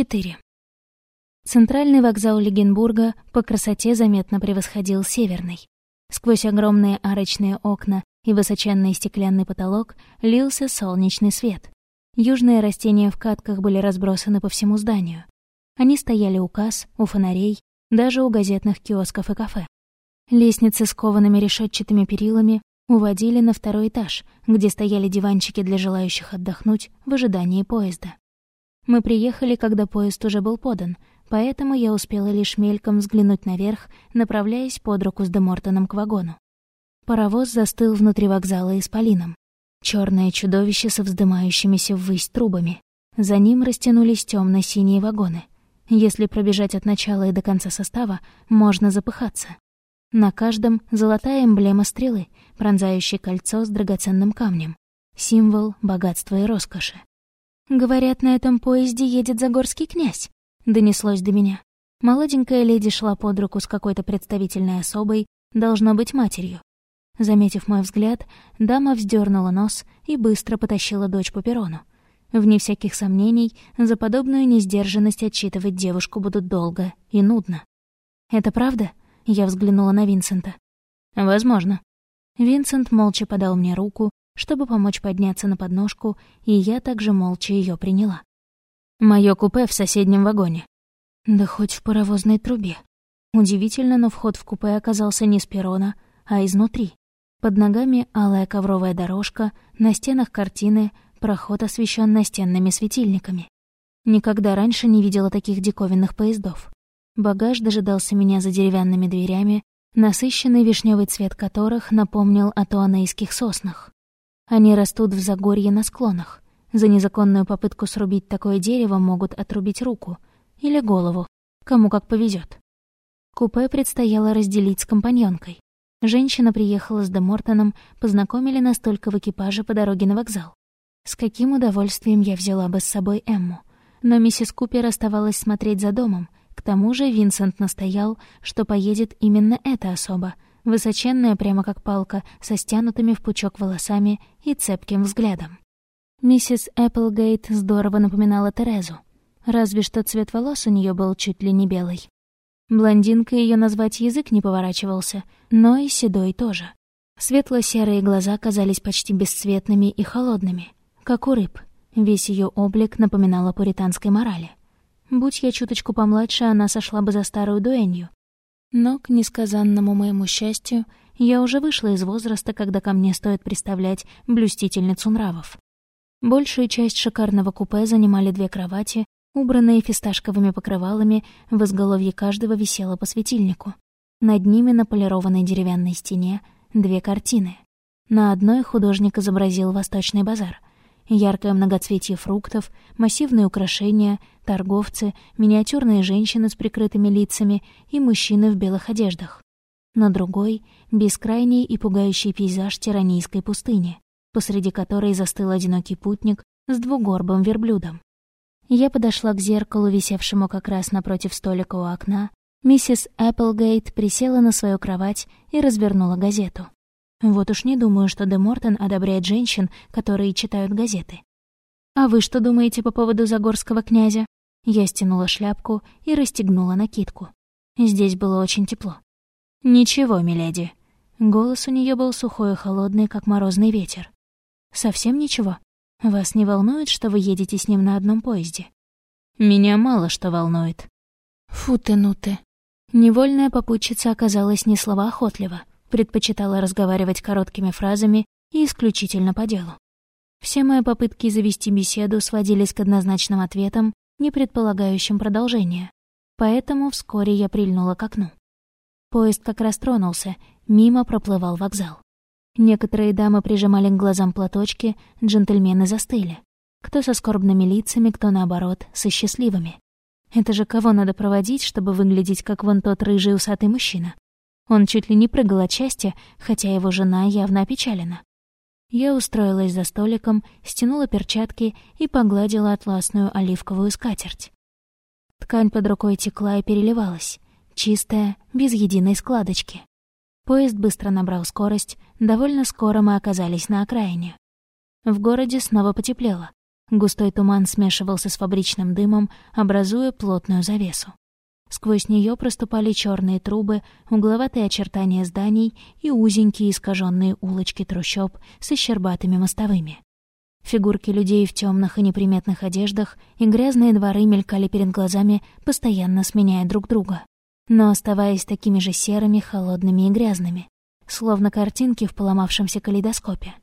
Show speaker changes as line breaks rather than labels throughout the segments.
4. Центральный вокзал Легенбурга по красоте заметно превосходил северный. Сквозь огромные арочные окна и высоченный стеклянный потолок лился солнечный свет. Южные растения в катках были разбросаны по всему зданию. Они стояли у касс, у фонарей, даже у газетных киосков и кафе. Лестницы с коваными решетчатыми перилами уводили на второй этаж, где стояли диванчики для желающих отдохнуть в ожидании поезда. Мы приехали, когда поезд уже был подан, поэтому я успела лишь мельком взглянуть наверх, направляясь под руку с Демортоном к вагону. Паровоз застыл внутри вокзала исполином. Черное чудовище со вздымающимися ввысь трубами. За ним растянулись темно синие вагоны. Если пробежать от начала и до конца состава, можно запыхаться. На каждом золотая эмблема стрелы, пронзающая кольцо с драгоценным камнем. Символ богатства и роскоши. «Говорят, на этом поезде едет Загорский князь», — донеслось до меня. Молоденькая леди шла под руку с какой-то представительной особой, должно быть матерью. Заметив мой взгляд, дама вздернула нос и быстро потащила дочь по перрону. Вне всяких сомнений, за подобную несдержанность отчитывать девушку будут долго и нудно. «Это правда?» — я взглянула на Винсента. «Возможно». Винсент молча подал мне руку, чтобы помочь подняться на подножку, и я также молча ее приняла. Моё купе в соседнем вагоне. Да хоть в паровозной трубе. Удивительно, но вход в купе оказался не с перрона, а изнутри. Под ногами алая ковровая дорожка, на стенах картины, проход освещен настенными светильниками. Никогда раньше не видела таких диковинных поездов. Багаж дожидался меня за деревянными дверями, насыщенный вишневый цвет которых напомнил о туанейских соснах. Они растут в Загорье на склонах. За незаконную попытку срубить такое дерево могут отрубить руку или голову, кому как повезет. Купе предстояло разделить с компаньонкой. Женщина приехала с Демортоном, познакомили нас только в экипаже по дороге на вокзал. С каким удовольствием я взяла бы с собой Эмму. Но миссис Купер оставалась смотреть за домом. К тому же Винсент настоял, что поедет именно эта особа — высоченная прямо как палка, со стянутыми в пучок волосами и цепким взглядом. Миссис Эпплгейт здорово напоминала Терезу, разве что цвет волос у нее был чуть ли не белый. Блондинкой ее назвать язык не поворачивался, но и седой тоже. Светло-серые глаза казались почти бесцветными и холодными, как у рыб. Весь ее облик напоминал о пуританской морали. Будь я чуточку помладше, она сошла бы за старую дуэнью, но, к несказанному моему счастью, я уже вышла из возраста, когда ко мне стоит представлять блюстительницу нравов. Большую часть шикарного купе занимали две кровати, убранные фисташковыми покрывалами, в изголовье каждого висело по светильнику. Над ними на полированной деревянной стене две картины. На одной художник изобразил восточный базар — Яркое многоцветие фруктов, массивные украшения, торговцы, миниатюрные женщины с прикрытыми лицами и мужчины в белых одеждах. На другой — бескрайний и пугающий пейзаж тиранийской пустыни, посреди которой застыл одинокий путник с двугорбым верблюдом. Я подошла к зеркалу, висевшему как раз напротив столика у окна. Миссис Эпплгейт присела на свою кровать и развернула газету. Вот уж не думаю, что Де Мортон одобряет женщин, которые читают газеты. «А вы что думаете по поводу Загорского князя?» Я стянула шляпку и расстегнула накидку. Здесь было очень тепло. «Ничего, миледи». Голос у нее был сухой и холодный, как морозный ветер. «Совсем ничего? Вас не волнует, что вы едете с ним на одном поезде?» «Меня мало что волнует». «Фу ты, ну ты». Невольная попутчица оказалась не словоохотлива предпочитала разговаривать короткими фразами и исключительно по делу. Все мои попытки завести беседу сводились к однозначным ответам, не предполагающим продолжения. Поэтому вскоре я прильнула к окну. Поезд как раз тронулся, мимо проплывал вокзал. Некоторые дамы прижимали к глазам платочки, джентльмены застыли. Кто со скорбными лицами, кто, наоборот, со счастливыми. Это же кого надо проводить, чтобы выглядеть как вон тот рыжий усатый мужчина? Он чуть ли не прыгал от счастья, хотя его жена явно опечалена. Я устроилась за столиком, стянула перчатки и погладила атласную оливковую скатерть. Ткань под рукой текла и переливалась, чистая, без единой складочки. Поезд быстро набрал скорость, довольно скоро мы оказались на окраине. В городе снова потеплело. Густой туман смешивался с фабричным дымом, образуя плотную завесу. Сквозь нее проступали черные трубы, угловатые очертания зданий и узенькие искаженные улочки трущоб с щербатыми мостовыми. Фигурки людей в темных и неприметных одеждах и грязные дворы мелькали перед глазами, постоянно сменяя друг друга, но оставаясь такими же серыми, холодными и грязными, словно картинки в поломавшемся калейдоскопе.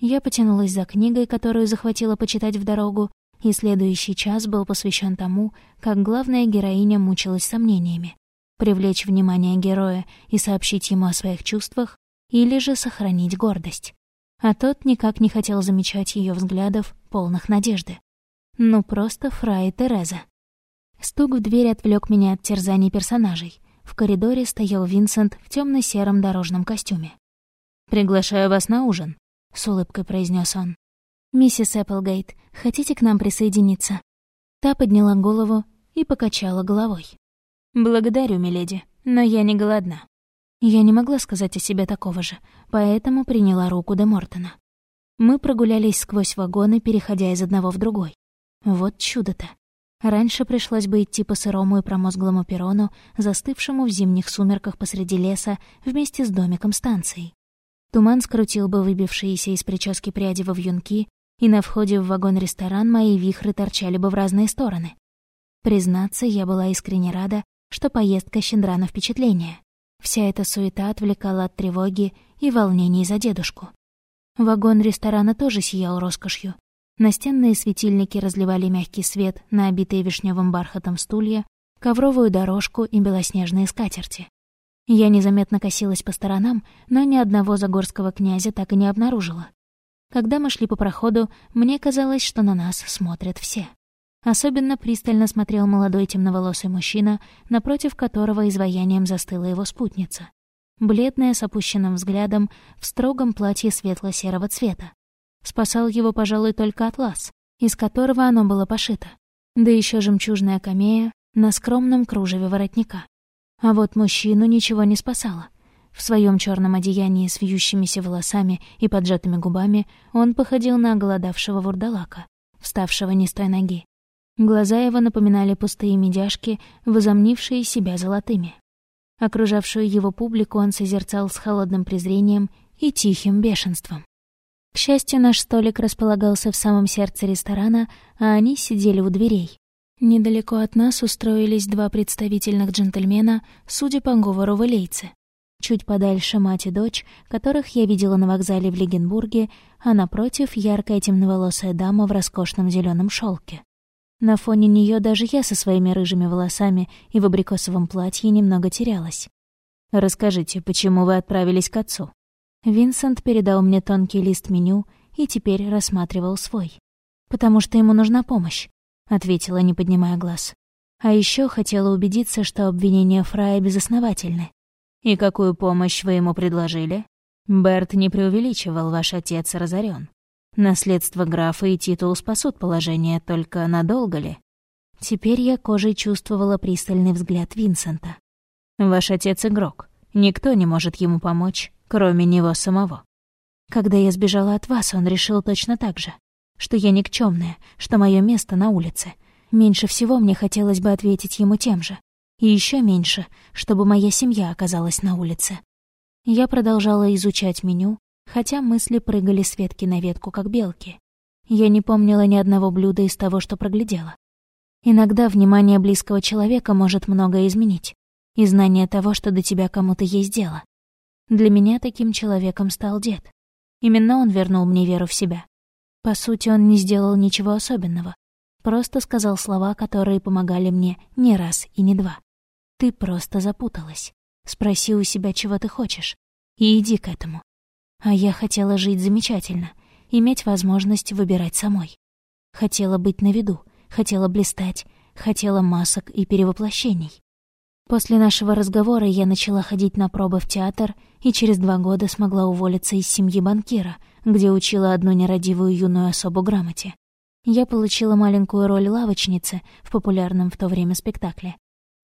Я потянулась за книгой, которую захватила почитать в дорогу, и следующий час был посвящен тому, как главная героиня мучилась сомнениями. Привлечь внимание героя и сообщить ему о своих чувствах, или же сохранить гордость. А тот никак не хотел замечать ее взглядов, полных надежды. Ну, просто Фра и Тереза. Стук в дверь отвлек меня от терзаний персонажей. В коридоре стоял Винсент в темно сером дорожном костюме. «Приглашаю вас на ужин», — с улыбкой произнес он. «Миссис Эпплгейт, хотите к нам присоединиться?» Та подняла голову и покачала головой. «Благодарю, миледи, но я не голодна». Я не могла сказать о себе такого же, поэтому приняла руку де Мортона. Мы прогулялись сквозь вагоны, переходя из одного в другой. Вот чудо-то. Раньше пришлось бы идти по сырому и промозглому перрону, застывшему в зимних сумерках посреди леса, вместе с домиком станции. Туман скрутил бы выбившиеся из прически пряди во вьюнки, и на входе в вагон-ресторан мои вихры торчали бы в разные стороны. Признаться, я была искренне рада, что поездка щедра на впечатление. Вся эта суета отвлекала от тревоги и волнений за дедушку. Вагон ресторана тоже сиял роскошью. Настенные светильники разливали мягкий свет на обитые вишневым бархатом стулья, ковровую дорожку и белоснежные скатерти. Я незаметно косилась по сторонам, но ни одного загорского князя так и не обнаружила. Когда мы шли по проходу, мне казалось, что на нас смотрят все. Особенно пристально смотрел молодой темноволосый мужчина, напротив которого изваянием застыла его спутница. Бледная, с опущенным взглядом, в строгом платье светло-серого цвета. Спасал его, пожалуй, только атлас, из которого оно было пошито. Да еще жемчужная камея на скромном кружеве воротника. А вот мужчину ничего не спасало. В своем черном одеянии с вьющимися волосами и поджатыми губами он походил на оголодавшего вурдалака, вставшего не с той ноги. Глаза его напоминали пустые медяшки, возомнившие себя золотыми. Окружавшую его публику он созерцал с холодным презрением и тихим бешенством. К счастью, наш столик располагался в самом сердце ресторана, а они сидели у дверей. Недалеко от нас устроились два представительных джентльмена, судя по говору валейцы. Чуть подальше мать и дочь, которых я видела на вокзале в Легенбурге, а напротив яркая темноволосая дама в роскошном зеленом шелке. На фоне нее даже я со своими рыжими волосами и в абрикосовом платье немного терялась. «Расскажите, почему вы отправились к отцу?» Винсент передал мне тонкий лист меню и теперь рассматривал свой. «Потому что ему нужна помощь. — ответила, не поднимая глаз. А еще хотела убедиться, что обвинения Фрая безосновательны. «И какую помощь вы ему предложили?» «Берт не преувеличивал, ваш отец разорен. Наследство графа и титул спасут положение, только надолго ли?» Теперь я кожей чувствовала пристальный взгляд Винсента. «Ваш отец игрок. Никто не может ему помочь, кроме него самого. Когда я сбежала от вас, он решил точно так же что я никчемная, что мое место на улице. Меньше всего мне хотелось бы ответить ему тем же. И еще меньше, чтобы моя семья оказалась на улице. Я продолжала изучать меню, хотя мысли прыгали с ветки на ветку, как белки. Я не помнила ни одного блюда из того, что проглядела. Иногда внимание близкого человека может многое изменить, и знание того, что до тебя кому-то есть дело. Для меня таким человеком стал дед. Именно он вернул мне веру в себя. По сути, он не сделал ничего особенного. Просто сказал слова, которые помогали мне не раз и не два. «Ты просто запуталась. Спроси у себя, чего ты хочешь, и иди к этому». А я хотела жить замечательно, иметь возможность выбирать самой. Хотела быть на виду, хотела блистать, хотела масок и перевоплощений. После нашего разговора я начала ходить на пробы в театр и через два года смогла уволиться из семьи банкира — где учила одну нерадивую юную особу грамоте. Я получила маленькую роль лавочницы в популярном в то время спектакле.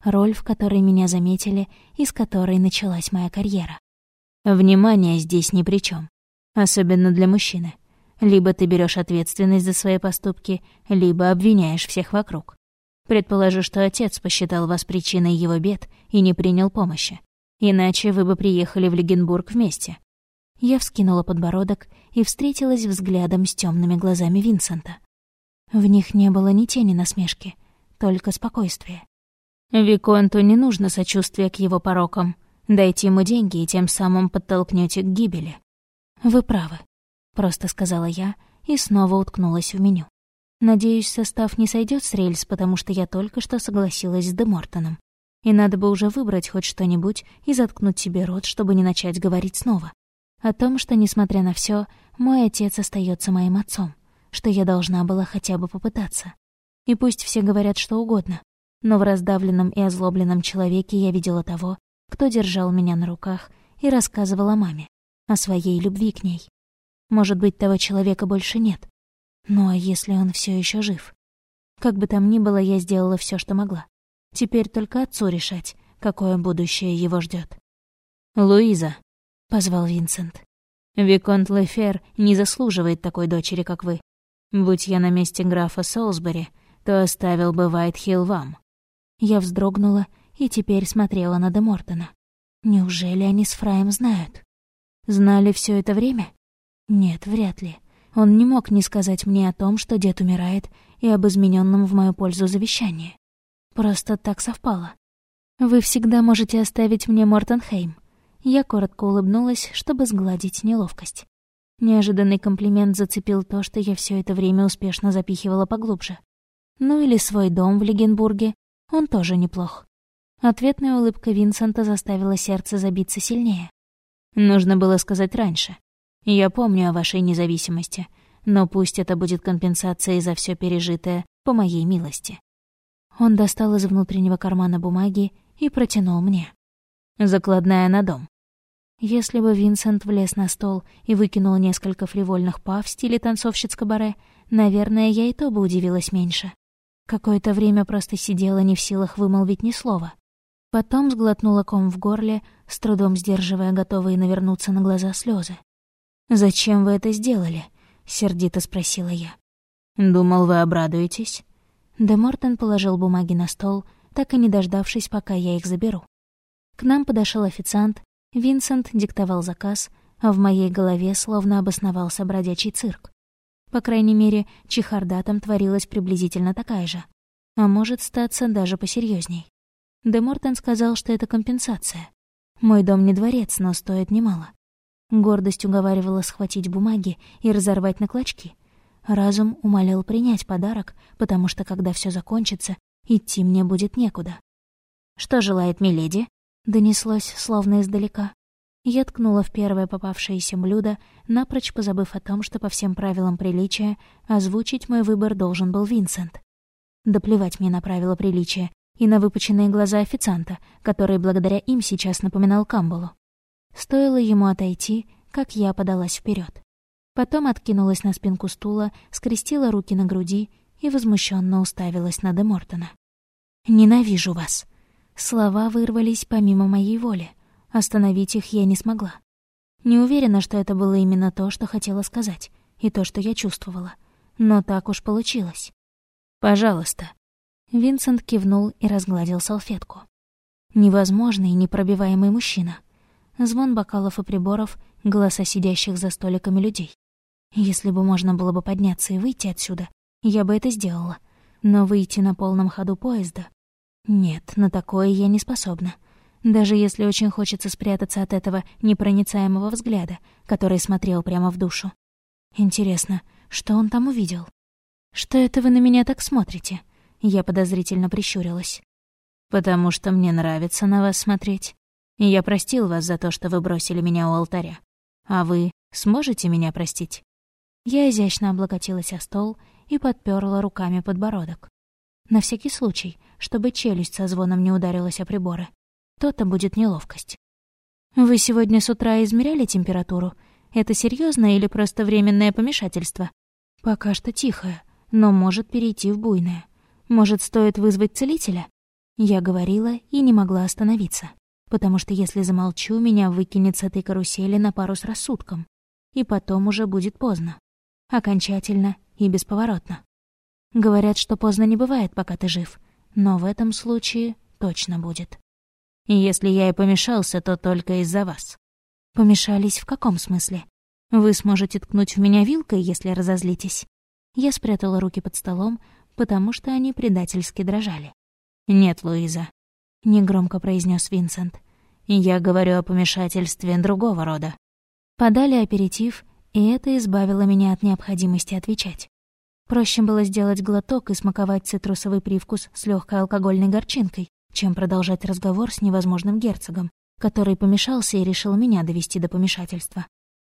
Роль, в которой меня заметили и с которой началась моя карьера. Внимание здесь ни при чем, особенно для мужчины. Либо ты берешь ответственность за свои поступки, либо обвиняешь всех вокруг. Предположу, что отец посчитал вас причиной его бед и не принял помощи. Иначе вы бы приехали в Легенбург вместе. Я вскинула подбородок и встретилась взглядом с темными глазами Винсента. В них не было ни тени насмешки, только спокойствие. Виконту не нужно сочувствие к его порокам. Дайте ему деньги и тем самым подтолкнете к гибели. Вы правы, просто сказала я и снова уткнулась в меню. Надеюсь, состав не сойдет с рельс, потому что я только что согласилась с Демортоном. И надо бы уже выбрать хоть что-нибудь и заткнуть себе рот, чтобы не начать говорить снова. О том, что, несмотря на все, мой отец остается моим отцом, что я должна была хотя бы попытаться. И пусть все говорят что угодно, но в раздавленном и озлобленном человеке я видела того, кто держал меня на руках и рассказывал о маме, о своей любви к ней. Может быть, того человека больше нет, ну а если он все еще жив? Как бы там ни было, я сделала все, что могла. Теперь только отцу решать, какое будущее его ждет. «Луиза», — позвал Винсент. «Виконт Лефер не заслуживает такой дочери, как вы. Будь я на месте графа Солсбери, то оставил бы Вайтхилл вам». Я вздрогнула и теперь смотрела на Демортона. Неужели они с Фраем знают? Знали все это время? Нет, вряд ли. Он не мог не сказать мне о том, что дед умирает, и об измененном в мою пользу завещании. Просто так совпало. «Вы всегда можете оставить мне Мортенхейм». Я коротко улыбнулась, чтобы сгладить неловкость. Неожиданный комплимент зацепил то, что я все это время успешно запихивала поглубже. Ну или свой дом в Легенбурге, он тоже неплох. Ответная улыбка Винсента заставила сердце забиться сильнее. Нужно было сказать раньше. Я помню о вашей независимости, но пусть это будет компенсацией за все пережитое по моей милости». Он достал из внутреннего кармана бумаги и протянул мне. Закладная на дом. Если бы Винсент влез на стол и выкинул несколько фривольных па в стиле танцовщиц кабаре, наверное, я и то бы удивилась меньше. Какое-то время просто сидела не в силах вымолвить ни слова. Потом сглотнула ком в горле, с трудом сдерживая готовые навернуться на глаза слезы. «Зачем вы это сделали?» — сердито спросила я. «Думал, вы обрадуетесь». Де Мортон положил бумаги на стол, так и не дождавшись, пока я их заберу. К нам подошел официант, Винсент диктовал заказ, а в моей голове словно обосновался бродячий цирк. По крайней мере, чехарда там творилась приблизительно такая же. А может статься даже посерьезней. Де Мортон сказал, что это компенсация. Мой дом не дворец, но стоит немало. Гордость уговаривала схватить бумаги и разорвать на клочки. Разум умолял принять подарок, потому что, когда все закончится, идти мне будет некуда. «Что желает Миледи?» — донеслось, словно издалека. Я ткнула в первое попавшееся блюдо, напрочь позабыв о том, что по всем правилам приличия озвучить мой выбор должен был Винсент. Да плевать мне на правила приличия и на выпученные глаза официанта, который благодаря им сейчас напоминал Камбалу. Стоило ему отойти, как я подалась вперед. Потом откинулась на спинку стула, скрестила руки на груди и возмущенно уставилась на Демортона. «Ненавижу вас!» Слова вырвались помимо моей воли. Остановить их я не смогла. Не уверена, что это было именно то, что хотела сказать, и то, что я чувствовала. Но так уж получилось. «Пожалуйста». Винсент кивнул и разгладил салфетку. Невозможный, непробиваемый мужчина — звон бокалов и приборов, голоса сидящих за столиками людей. Если бы можно было бы подняться и выйти отсюда, я бы это сделала. Но выйти на полном ходу поезда? Нет, на такое я не способна. Даже если очень хочется спрятаться от этого непроницаемого взгляда, который смотрел прямо в душу. Интересно, что он там увидел? «Что это вы на меня так смотрите?» Я подозрительно прищурилась. «Потому что мне нравится на вас смотреть», я простил вас за то, что вы бросили меня у алтаря. А вы сможете меня простить?» Я изящно облокотилась о стол и подперла руками подбородок. На всякий случай, чтобы челюсть со звоном не ударилась о приборы. То-то будет неловкость. «Вы сегодня с утра измеряли температуру? Это серьезно или просто временное помешательство?» «Пока что тихое, но может перейти в буйное. Может, стоит вызвать целителя?» Я говорила и не могла остановиться потому что если замолчу, меня выкинет с этой карусели на пару с рассудком. И потом уже будет поздно. Окончательно и бесповоротно. Говорят, что поздно не бывает, пока ты жив, но в этом случае точно будет.
Если я и помешался, то только из-за вас.
Помешались в каком смысле? Вы сможете ткнуть в меня вилкой, если разозлитесь. Я спрятала руки под столом, потому что они предательски дрожали.
«Нет, Луиза», —
негромко произнес Винсент.
«Я говорю о помешательстве другого рода».
Подали аперитив, и это избавило меня от необходимости отвечать. Проще было сделать глоток и смаковать цитрусовый привкус с легкой алкогольной горчинкой, чем продолжать разговор с невозможным герцогом, который помешался и решил меня довести до помешательства.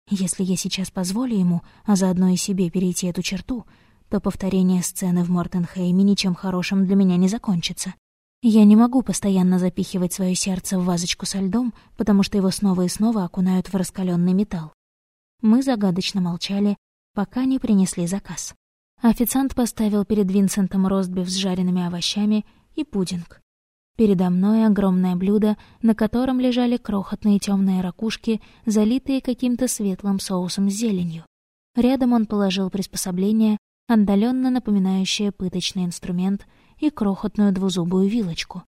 Если я сейчас позволю ему, а заодно и себе перейти эту черту, то повторение сцены в Мортенхейме ничем хорошим для меня не закончится. Я не могу постоянно запихивать свое сердце в вазочку со льдом, потому что его снова и снова окунают в раскаленный металл. Мы загадочно молчали, пока не принесли заказ. Официант поставил перед Винсентом ростбиф с жареными овощами и пудинг. Передо мной огромное блюдо, на котором лежали крохотные темные ракушки, залитые каким-то светлым соусом с зеленью. Рядом он положил приспособление, отдаленно напоминающее пыточный инструмент, и крохотную двузубую вилочку.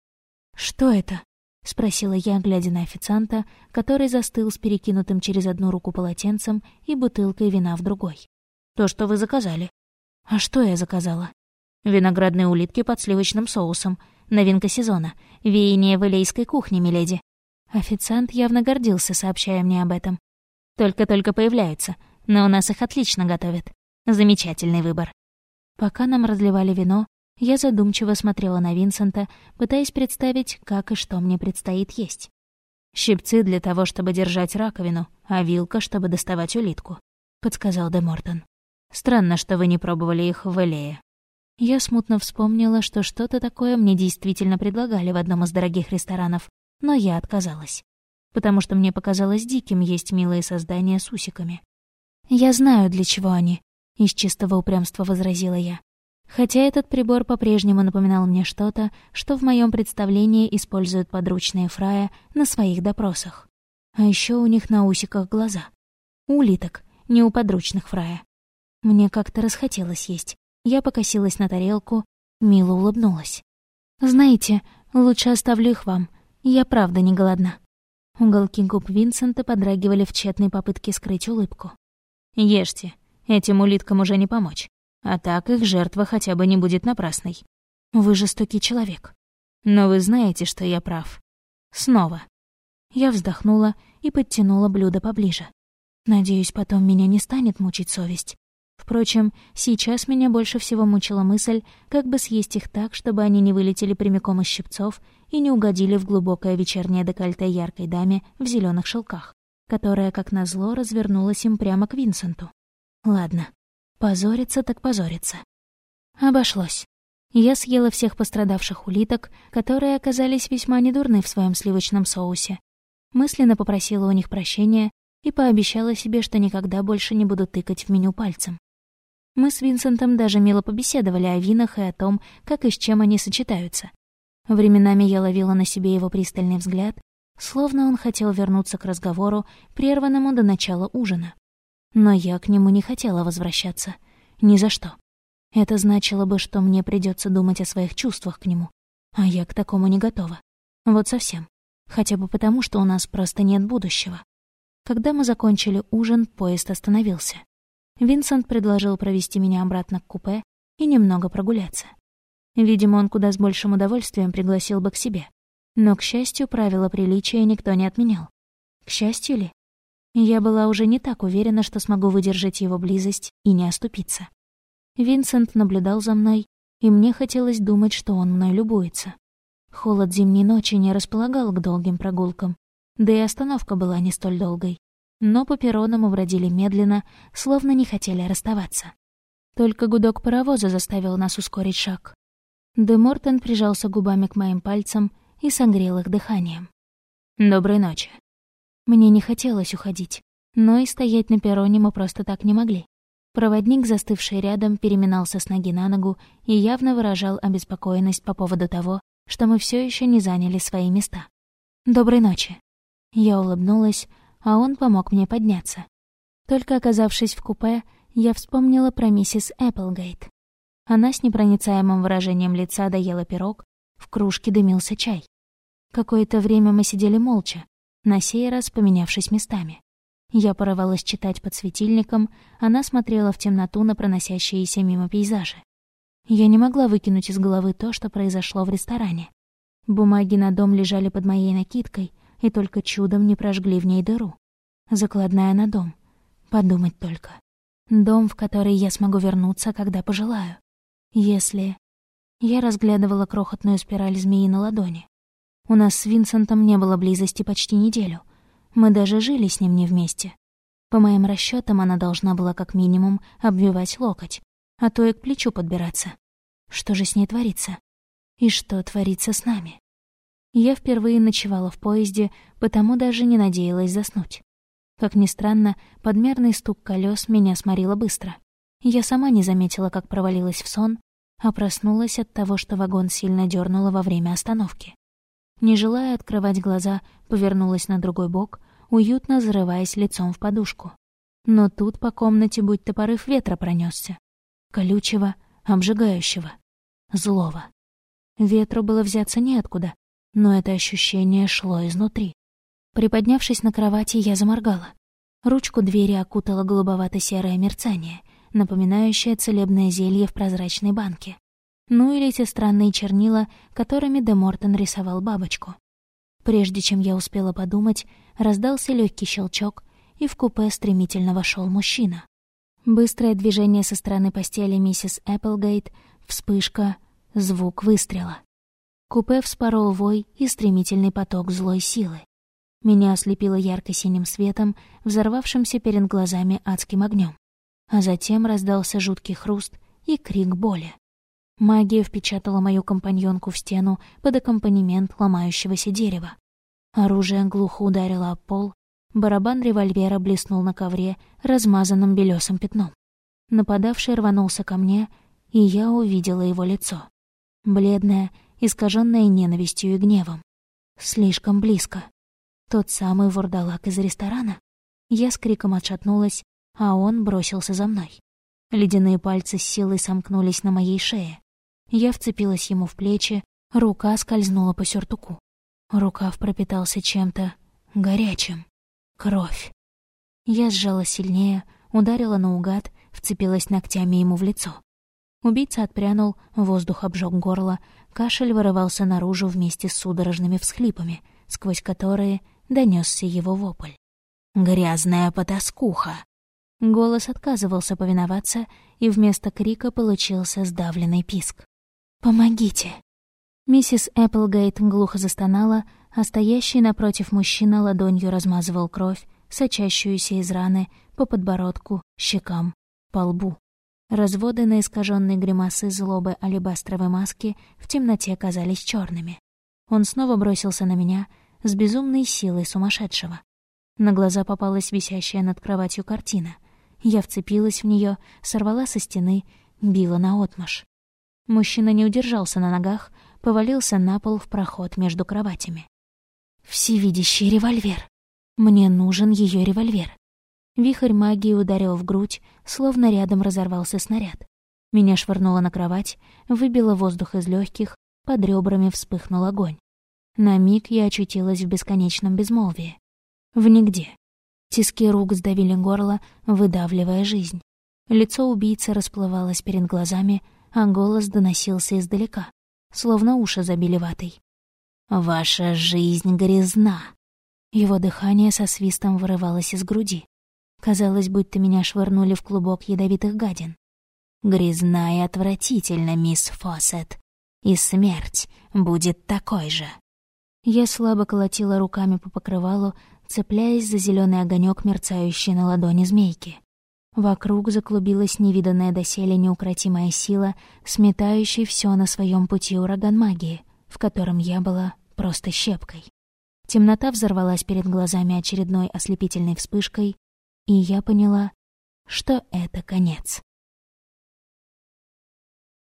«Что это?» — спросила я, глядя на официанта, который застыл с перекинутым через одну руку полотенцем и бутылкой вина в другой.
«То, что вы заказали».
«А что я заказала?»
«Виноградные улитки под сливочным соусом», Новинка сезона. Веяние в элейской кухне, миледи.
Официант явно гордился, сообщая мне об этом.
Только-только появляются, но у нас их отлично готовят. Замечательный выбор.
Пока нам разливали вино, я задумчиво смотрела на Винсента, пытаясь представить, как и что мне предстоит есть.
«Щипцы для того, чтобы держать раковину, а вилка, чтобы доставать улитку», — подсказал Де Мортон. «Странно, что вы не пробовали их в Элее».
Я смутно вспомнила, что что-то такое мне действительно предлагали в одном из дорогих ресторанов, но я отказалась, потому что мне показалось диким есть милые создания с усиками. «Я знаю, для чего они», — из чистого упрямства возразила я. Хотя этот прибор по-прежнему напоминал мне что-то, что в моем представлении используют подручные фрая на своих допросах. А еще у них на усиках глаза. Улиток, не у подручных фрая. Мне как-то расхотелось есть, я покосилась на тарелку, мило улыбнулась. «Знаете, лучше оставлю их вам. Я правда не голодна». Уголки губ Винсента подрагивали в тщетной попытке скрыть улыбку.
«Ешьте, этим улиткам уже не помочь. А так их жертва хотя бы не будет напрасной.
Вы жестокий человек.
Но вы знаете, что я прав. Снова».
Я вздохнула и подтянула блюдо поближе. Надеюсь, потом меня не станет мучить совесть. Впрочем, сейчас меня больше всего мучила мысль, как бы съесть их так, чтобы они не вылетели прямиком из щипцов и не угодили в глубокое вечернее декольте яркой даме в зеленых шелках, которая, как назло, развернулась им прямо к Винсенту. Ладно, позориться так позориться. Обошлось. Я съела всех пострадавших улиток, которые оказались весьма недурны в своем сливочном соусе. Мысленно попросила у них прощения и пообещала себе, что никогда больше не буду тыкать в меню пальцем. Мы с Винсентом даже мило побеседовали о винах и о том, как и с чем они сочетаются. Временами я ловила на себе его пристальный взгляд, словно он хотел вернуться к разговору, прерванному до начала ужина. Но я к нему не хотела возвращаться. Ни за что. Это значило бы, что мне придется думать о своих чувствах к нему. А я к такому не готова. Вот совсем. Хотя бы потому, что у нас просто нет будущего. Когда мы закончили ужин, поезд остановился. Винсент предложил провести меня обратно к купе и немного прогуляться. Видимо, он куда с большим удовольствием пригласил бы к себе. Но, к счастью, правила приличия никто не отменял. К счастью ли? Я была уже не так уверена, что смогу выдержать его близость и не оступиться. Винсент наблюдал за мной, и мне хотелось думать, что он мной любуется. Холод зимней ночи не располагал к долгим прогулкам, да и остановка была не столь долгой но по перронам убродили медленно, словно не хотели расставаться. Только гудок паровоза заставил нас ускорить шаг. Де Мортен прижался губами к моим пальцам и согрел их дыханием.
«Доброй ночи».
Мне не хотелось уходить, но и стоять на перроне мы просто так не могли. Проводник, застывший рядом, переминался с ноги на ногу и явно выражал обеспокоенность по поводу того, что мы все еще не заняли свои места. «Доброй ночи». Я улыбнулась, а он помог мне подняться. Только оказавшись в купе, я вспомнила про миссис Эпплгейт. Она с непроницаемым выражением лица доела пирог, в кружке дымился чай. Какое-то время мы сидели молча, на сей раз поменявшись местами. Я порывалась читать под светильником, она смотрела в темноту на проносящиеся мимо пейзажи. Я не могла выкинуть из головы то, что произошло в ресторане. Бумаги на дом лежали под моей накидкой и только чудом не прожгли в ней дыру. Закладная на дом. Подумать только. Дом, в который я смогу вернуться, когда пожелаю. Если... Я разглядывала крохотную спираль змеи на ладони. У нас с Винсентом не было близости почти неделю. Мы даже жили с ним не вместе. По моим расчетам, она должна была как минимум обвивать локоть, а то и к плечу подбираться. Что же с ней творится? И что творится с нами? Я впервые ночевала в поезде, потому даже не надеялась заснуть. Как ни странно, подмерный стук колес меня сморило быстро. Я сама не заметила, как провалилась в сон, а проснулась от того, что вагон сильно дернуло во время остановки. Не желая открывать глаза, повернулась на другой бок, уютно зарываясь лицом в подушку. Но тут по комнате будто порыв ветра пронесся, Колючего, обжигающего, злого. Ветру было взяться неоткуда, но это ощущение шло изнутри. Приподнявшись на кровати, я заморгала. Ручку двери окутало голубовато-серое мерцание — напоминающее целебное зелье в прозрачной банке. Ну или эти странные чернила, которыми Де Мортон рисовал бабочку. Прежде чем я успела подумать, раздался легкий щелчок, и в купе стремительно вошел мужчина. Быстрое движение со стороны постели миссис Эпплгейт, вспышка, звук выстрела. Купе вспорол вой и стремительный поток злой силы. Меня ослепило ярко-синим светом, взорвавшимся перед глазами адским огнем а затем раздался жуткий хруст и крик боли. Магия впечатала мою компаньонку в стену под аккомпанемент ломающегося дерева. Оружие глухо ударило об пол, барабан револьвера блеснул на ковре размазанным белесым пятном. Нападавший рванулся ко мне, и я увидела его лицо. Бледное, искаженное ненавистью и гневом. Слишком близко. Тот самый вурдалак из ресторана. Я с криком отшатнулась, а он бросился за мной. Ледяные пальцы с силой сомкнулись на моей шее. Я вцепилась ему в плечи, рука скользнула по сюртуку. Рукав пропитался чем-то горячим. Кровь. Я сжала сильнее, ударила наугад, вцепилась ногтями ему в лицо. Убийца отпрянул, воздух обжег горло, кашель вырывался наружу вместе с судорожными всхлипами, сквозь которые донесся его вопль. «Грязная потаскуха!» Голос отказывался повиноваться, и вместо крика получился сдавленный писк. «Помогите!» Миссис Эпплгейт глухо застонала, а стоящий напротив мужчина ладонью размазывал кровь, сочащуюся из раны, по подбородку, щекам, по лбу. Разводы на искаженной гримасы злобы алебастровой маски в темноте казались черными. Он снова бросился на меня с безумной силой сумасшедшего. На глаза попалась висящая над кроватью картина. Я вцепилась в нее, сорвала со стены, била наотмашь. Мужчина не удержался на ногах, повалился на пол в проход между кроватями. Всевидящий револьвер. Мне нужен ее револьвер. Вихрь магии ударил в грудь, словно рядом разорвался снаряд. Меня швырнуло на кровать, выбило воздух из легких, под ребрами вспыхнул огонь. На миг я очутилась в бесконечном безмолвии. В нигде. Тиски рук сдавили горло, выдавливая жизнь. Лицо убийцы расплывалось перед глазами, а голос доносился издалека, словно уши забили ватой. «Ваша жизнь грязна!» Его дыхание со свистом вырывалось из груди. Казалось, будто меня швырнули в клубок ядовитых гадин. «Грязна и отвратительно, мисс Фоссет. И смерть будет такой же». Я слабо колотила руками по покрывалу, цепляясь за зеленый огонек, мерцающий на ладони змейки. Вокруг заклубилась невиданная доселе неукротимая сила, сметающая все на своем пути ураган магии, в котором я была просто щепкой. Темнота взорвалась перед глазами очередной ослепительной вспышкой, и я поняла, что это конец.